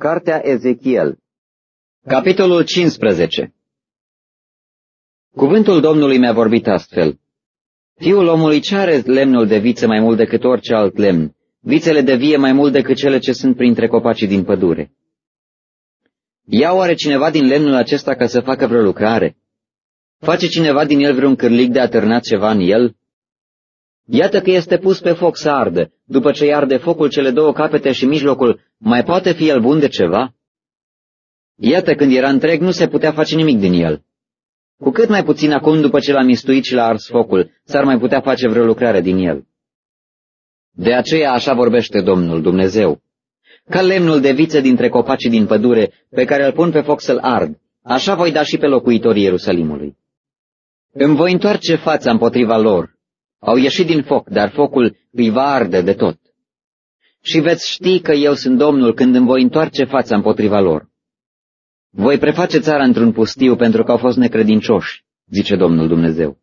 Cartea Ezechiel Capitolul 15 Cuvântul Domnului mi-a vorbit astfel. Fiul omului ce are lemnul de viță mai mult decât orice alt lemn, vițele de vie mai mult decât cele ce sunt printre copacii din pădure. Ia oare cineva din lemnul acesta ca să facă vreo lucrare? Face cineva din el vreun cârlic de atârnat ceva în el? Iată că este pus pe foc să ardă. După ce arde focul cele două capete și mijlocul, mai poate fi el bun de ceva? Iată, când era întreg, nu se putea face nimic din el. Cu cât mai puțin acum, după ce l-a mistuit și l-a ars focul, s-ar mai putea face vreo lucrare din el. De aceea așa vorbește Domnul Dumnezeu. Ca lemnul de viță dintre copacii din pădure, pe care îl pun pe foc să-l ard, așa voi da și pe locuitorii Ierusalimului. Îmi voi întoarce fața împotriva lor, au ieșit din foc, dar focul îi va arde de tot. Și veți ști că eu sunt Domnul când îmi voi întoarce fața împotriva lor. Voi preface țara într-un pustiu pentru că au fost necredincioși, zice Domnul Dumnezeu.